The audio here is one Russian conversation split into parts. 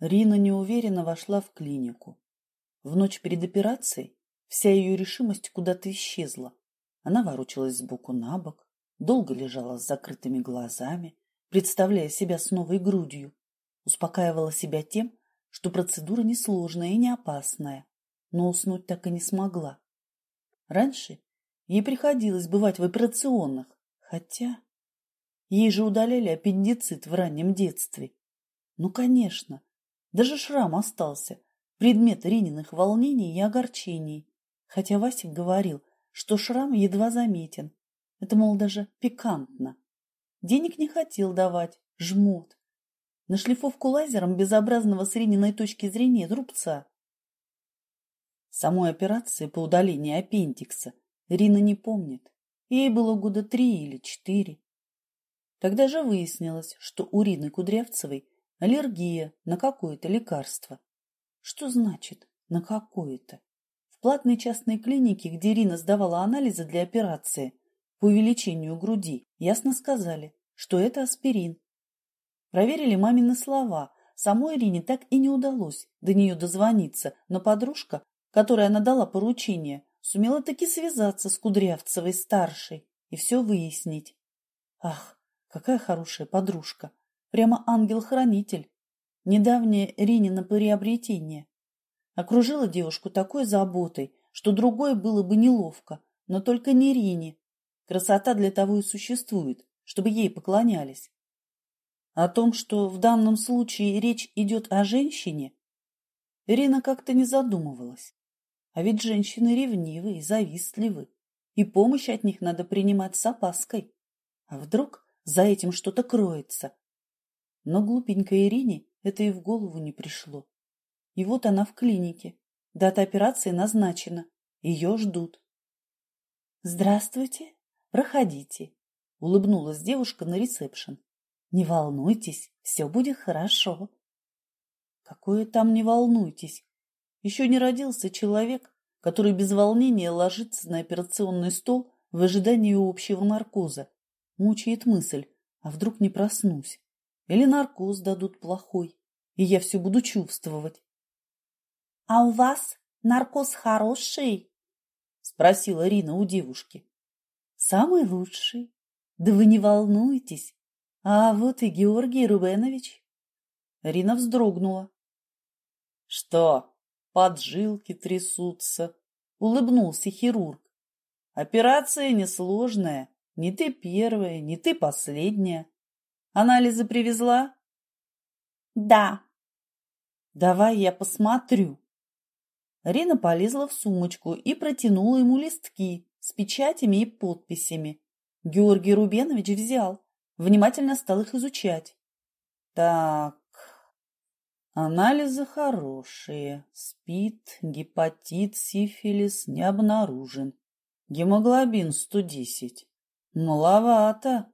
Рина неуверенно вошла в клинику. В ночь перед операцией вся ее решимость куда-то исчезла. Она ворочалась сбоку на бок, долго лежала с закрытыми глазами, представляя себя с новой грудью. Успокаивала себя тем, что процедура несложная и не опасная, но уснуть так и не смогла. Раньше ей приходилось бывать в операционных, хотя ей же удаляли аппендицит в раннем детстве. Ну, конечно, даже шрам остался, предмет Рининых волнений и огорчений. Хотя Васик говорил, что шрам едва заметен. Это, мол, даже пикантно. Денег не хотел давать, жмот. На шлифовку лазером безобразного с Рининой точки зрения рубца. Самой операции по удалению аппендикса Рина не помнит. Ей было года три или четыре. Тогда же выяснилось, что у Рины Кудрявцевой Аллергия на какое-то лекарство. Что значит «на какое-то»? В платной частной клинике, где Ирина сдавала анализы для операции по увеличению груди, ясно сказали, что это аспирин. Проверили мамины слова. Самой Ирине так и не удалось до нее дозвониться, но подружка, которой она дала поручение, сумела таки связаться с Кудрявцевой-старшей и все выяснить. Ах, какая хорошая подружка! Прямо ангел-хранитель. Недавнее Ринина приобретение. Окружила девушку такой заботой, что другое было бы неловко, но только не Рине. Красота для того и существует, чтобы ей поклонялись. О том, что в данном случае речь идет о женщине, Ирина как-то не задумывалась. А ведь женщины ревнивы и завистливы, и помощь от них надо принимать с опаской. А вдруг за этим что-то кроется, но глупенькой Ирине это и в голову не пришло. И вот она в клинике. Дата операции назначена. Ее ждут. «Здравствуйте. Проходите», — улыбнулась девушка на ресепшн. «Не волнуйтесь, все будет хорошо». «Какое там не волнуйтесь? Еще не родился человек, который без волнения ложится на операционный стол в ожидании общего наркоза. Мучает мысль, а вдруг не проснусь. Или наркоз дадут плохой, и я все буду чувствовать. — А у вас наркоз хороший? — спросила Рина у девушки. — Самый лучший. Да вы не волнуйтесь. А вот и Георгий Рубенович. Рина вздрогнула. — Что, поджилки трясутся? — улыбнулся хирург. — Операция несложная. Не ты первая, не ты последняя. Анализы привезла? Да. Давай я посмотрю. Рина полезла в сумочку и протянула ему листки с печатями и подписями. Георгий Рубенович взял, внимательно стал их изучать. Так, анализы хорошие. СПИД, гепатит, сифилис не обнаружен. Гемоглобин 110. Маловато.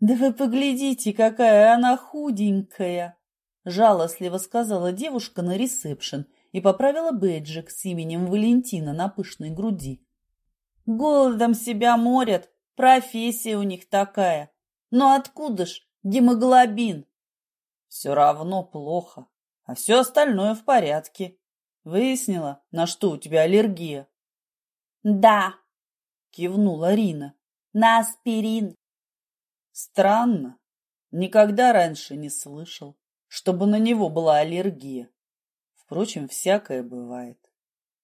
«Да вы поглядите, какая она худенькая!» Жалостливо сказала девушка на ресепшн и поправила бейджик с именем Валентина на пышной груди. «Голодом себя морят, профессия у них такая. Но откуда ж гемоглобин?» «Все равно плохо, а все остальное в порядке. Выяснила, на что у тебя аллергия?» «Да», — кивнула Рина. «На аспирин». Странно. Никогда раньше не слышал, чтобы на него была аллергия. Впрочем, всякое бывает.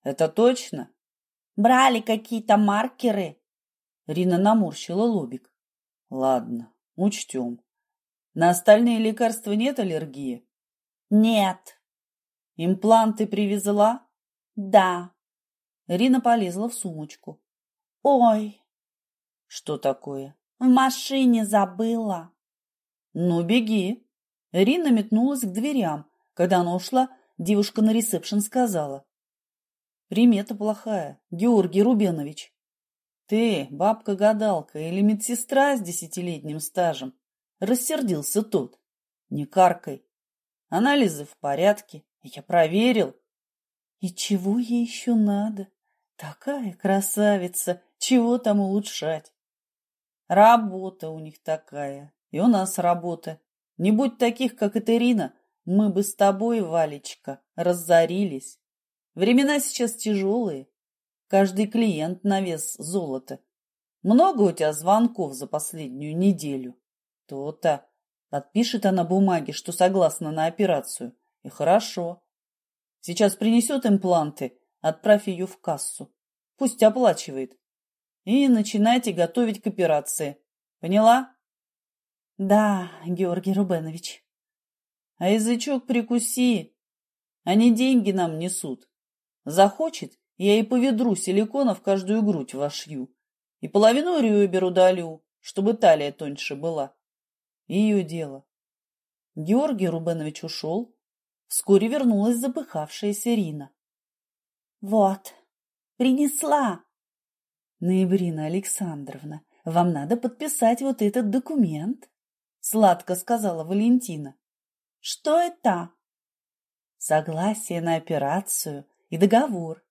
Это точно? Брали какие-то маркеры? Рина наморщила лобик. Ладно, учтем. На остальные лекарства нет аллергии? Нет. Импланты привезла? Да. Рина полезла в сумочку. Ой. Что такое? В машине забыла. Ну, беги. Рина метнулась к дверям. Когда она ушла, девушка на ресепшн сказала. Примета плохая, Георгий Рубенович. Ты, бабка-гадалка или медсестра с десятилетним стажем? Рассердился тот. Не каркай. Анализы в порядке. Я проверил. И чего ей еще надо? Такая красавица, чего там улучшать? Работа у них такая. И у нас работа. Не будь таких, как Этерина, Мы бы с тобой, Валечка, разорились. Времена сейчас тяжелые. Каждый клиент на вес золота. Много у тебя звонков за последнюю неделю? То-то. Подпишет она бумаги, что согласна на операцию. И хорошо. Сейчас принесет импланты, отправь ее в кассу. Пусть оплачивает. И начинайте готовить к операции. Поняла? Да, Георгий Рубенович. А язычок прикуси. Они деньги нам несут. Захочет, я и по ведру силикона в каждую грудь вошью. И половину ребер удалю, чтобы талия тоньше была. Ее дело. Георгий Рубенович ушел, Вскоре вернулась запыхавшаяся Рина. «Вот, принесла!» «Ноябрина Александровна, вам надо подписать вот этот документ», — сладко сказала Валентина. «Что это?» «Согласие на операцию и договор.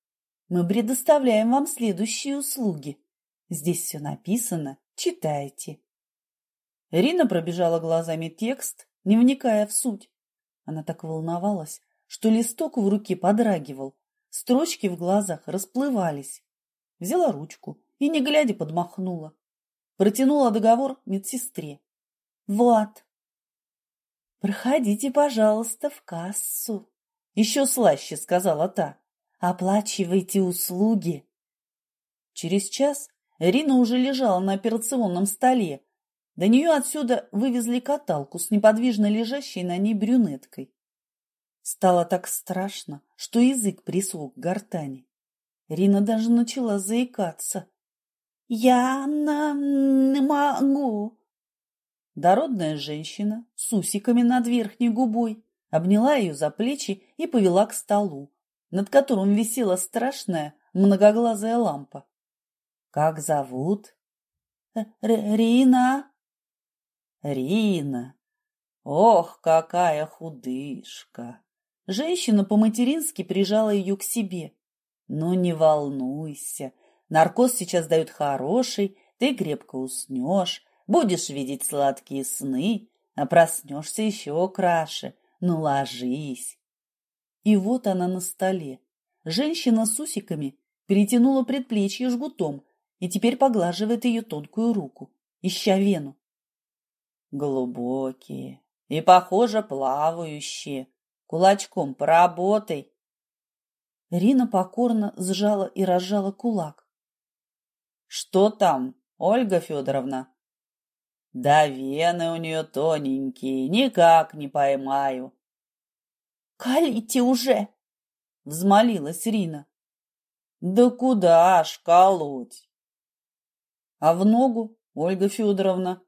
Мы предоставляем вам следующие услуги. Здесь все написано, читайте». Рина пробежала глазами текст, не вникая в суть. Она так волновалась, что листок в руке подрагивал, строчки в глазах расплывались. Взяла ручку и, не глядя, подмахнула. Протянула договор медсестре. «Вот, проходите, пожалуйста, в кассу». Еще слаще сказала та. «Оплачивайте услуги». Через час Рина уже лежала на операционном столе, до нее отсюда вывезли каталку с неподвижно лежащей на ней брюнеткой. Стало так страшно, что язык присох к гортани. Рина даже начала заикаться. «Я на... не могу!» Дородная женщина с усиками над верхней губой обняла ее за плечи и повела к столу, над которым висела страшная многоглазая лампа. «Как зовут?» «Рина!» Рина! Ох, какая худышка! Женщина по-матерински прижала ее к себе. Ну, не волнуйся, наркоз сейчас дают хороший, ты крепко уснешь, будешь видеть сладкие сны, а проснешься еще краше. Ну, ложись. И вот она на столе. Женщина с усиками перетянула предплечье жгутом и теперь поглаживает ее тонкую руку, ища вену глубокие и, похоже, плавающие. Кулачком поработай. Рина покорно сжала и разжала кулак. Что там, Ольга Федоровна? Да вены у нее тоненькие, никак не поймаю. Калите уже! Взмолилась Рина. Да куда ж колоть? А в ногу, Ольга Федоровна?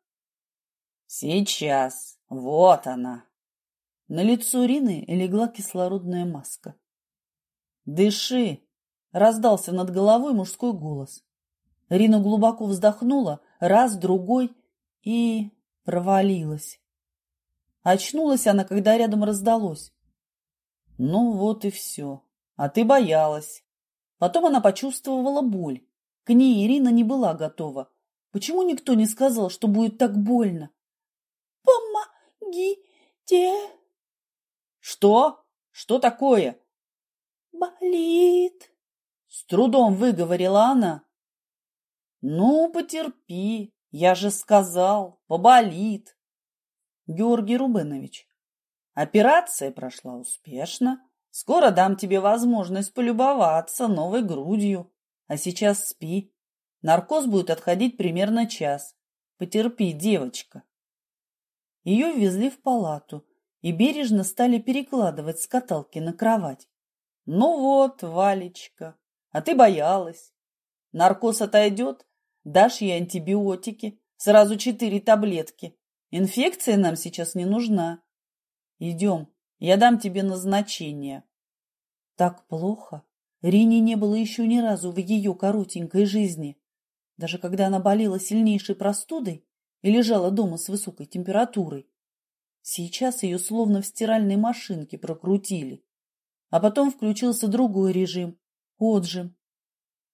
Сейчас. Вот она. На лицо Рины легла кислородная маска. «Дыши!» — раздался над головой мужской голос. Рина глубоко вздохнула, раз, другой, и провалилась. Очнулась она, когда рядом раздалось. Ну вот и все. А ты боялась. Потом она почувствовала боль. К ней Ирина не была готова. Почему никто не сказал, что будет так больно? Помогите. Что? Что такое? Болит. С трудом выговорила она. Ну, потерпи. Я же сказал, поболит. Георгий Рубенович, операция прошла успешно. Скоро дам тебе возможность полюбоваться новой грудью. А сейчас спи. Наркоз будет отходить примерно час. Потерпи, девочка. Ее ввезли в палату и бережно стали перекладывать с каталки на кровать. Ну вот, Валечка, а ты боялась. Наркоз отойдет, дашь ей антибиотики, сразу четыре таблетки. Инфекция нам сейчас не нужна. Идем, я дам тебе назначение. Так плохо. Рине не было еще ни разу в ее коротенькой жизни. Даже когда она болела сильнейшей простудой, и лежала дома с высокой температурой. Сейчас ее словно в стиральной машинке прокрутили. А потом включился другой режим – отжим.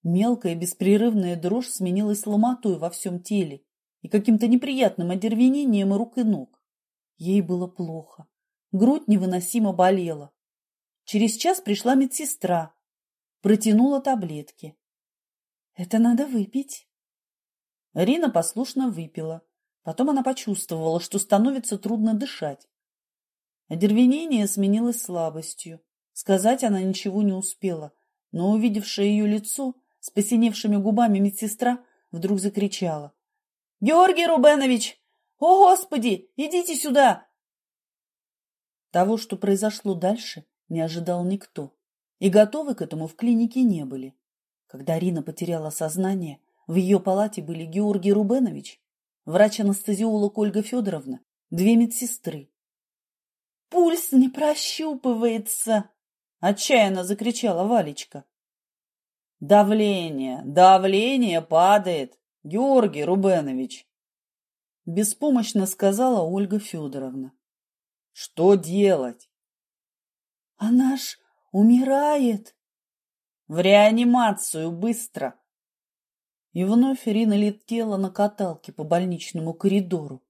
Мелкая беспрерывная дрожь сменилась ломотой во всем теле и каким-то неприятным одервенением рук и ног. Ей было плохо. грудь невыносимо болела. Через час пришла медсестра, протянула таблетки. «Это надо выпить». Рина послушно выпила. Потом она почувствовала, что становится трудно дышать. Одервенение сменилось слабостью. Сказать она ничего не успела, но, увидевшая ее лицо, с посиневшими губами медсестра вдруг закричала. — Георгий Рубенович! О, Господи! Идите сюда! Того, что произошло дальше, не ожидал никто, и готовы к этому в клинике не были. Когда Рина потеряла сознание, в ее палате были Георгий Рубенович, врач-анестезиолог Ольга Федоровна, две медсестры. «Пульс не прощупывается!» – отчаянно закричала Валечка. «Давление, давление падает, Георгий Рубенович!» Беспомощно сказала Ольга Федоровна. «Что делать?» «Она ж умирает!» «В реанимацию, быстро!» И вновь Ирина летела на каталке по больничному коридору.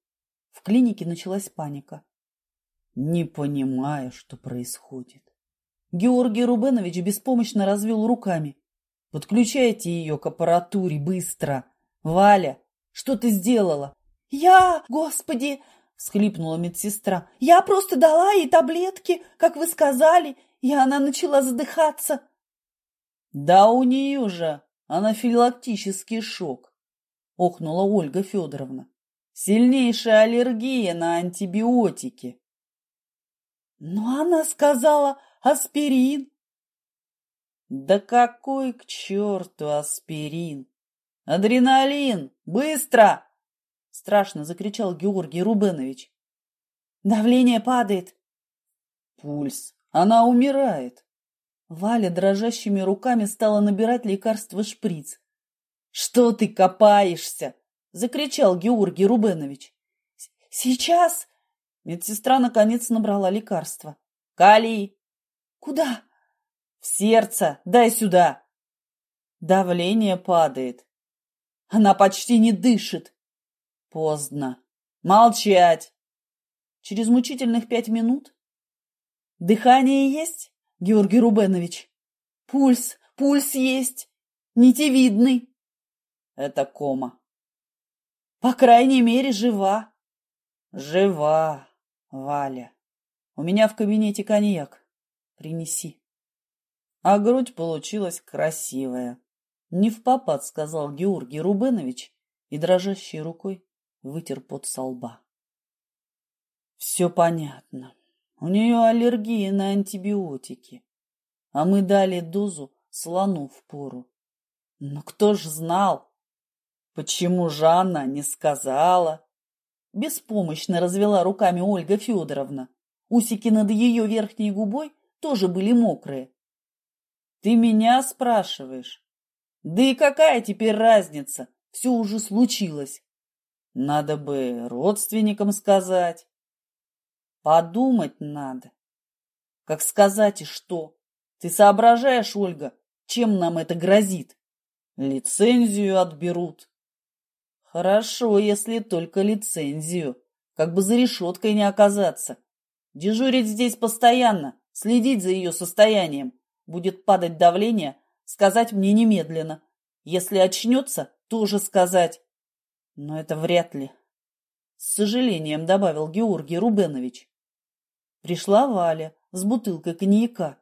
В клинике началась паника. Не понимая, что происходит. Георгий Рубенович беспомощно развел руками. «Подключайте ее к аппаратуре, быстро! Валя, что ты сделала?» «Я, господи!» — всхлипнула медсестра. «Я просто дала ей таблетки, как вы сказали, и она начала задыхаться». «Да у нее же анафилактический шок, охнула Ольга Федоровна. Сильнейшая аллергия на антибиотики. Но она сказала аспирин. Да какой к черту аспирин? Адреналин! Быстро! Страшно закричал Георгий Рубенович. Давление падает. Пульс. Она умирает. Валя дрожащими руками стала набирать лекарство шприц. «Что ты копаешься?» – закричал Георгий Рубенович. «Сейчас!» Медсестра наконец набрала лекарство. «Калий!» «Куда?» «В сердце! Дай сюда!» Давление падает. Она почти не дышит. Поздно. Молчать. Через мучительных пять минут. Дыхание есть? Георгий Рубенович. Пульс, пульс есть. Нитевидный. Это кома. По крайней мере, жива. Жива, Валя. У меня в кабинете коньяк. Принеси. А грудь получилась красивая. Не в попад, сказал Георгий Рубенович и дрожащей рукой вытер пот со лба. Все понятно. У нее аллергия на антибиотики. А мы дали дозу слону в пору. Но кто ж знал? Почему Жанна не сказала? Беспомощно развела руками Ольга Федоровна. Усики над ее верхней губой тоже были мокрые. Ты меня спрашиваешь? Да и какая теперь разница? Все уже случилось. Надо бы родственникам сказать. Подумать надо. Как сказать и что? Ты соображаешь, Ольга, чем нам это грозит? Лицензию отберут. Хорошо, если только лицензию. Как бы за решеткой не оказаться. Дежурить здесь постоянно, следить за ее состоянием. Будет падать давление, сказать мне немедленно. Если очнется, тоже сказать. Но это вряд ли. С сожалением добавил Георгий Рубенович. Пришла Валя с бутылкой коньяка.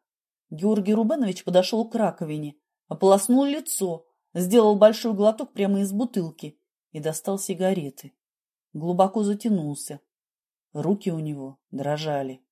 Георгий Рубенович подошел к раковине, ополоснул лицо, сделал большой глоток прямо из бутылки и достал сигареты. Глубоко затянулся. Руки у него дрожали.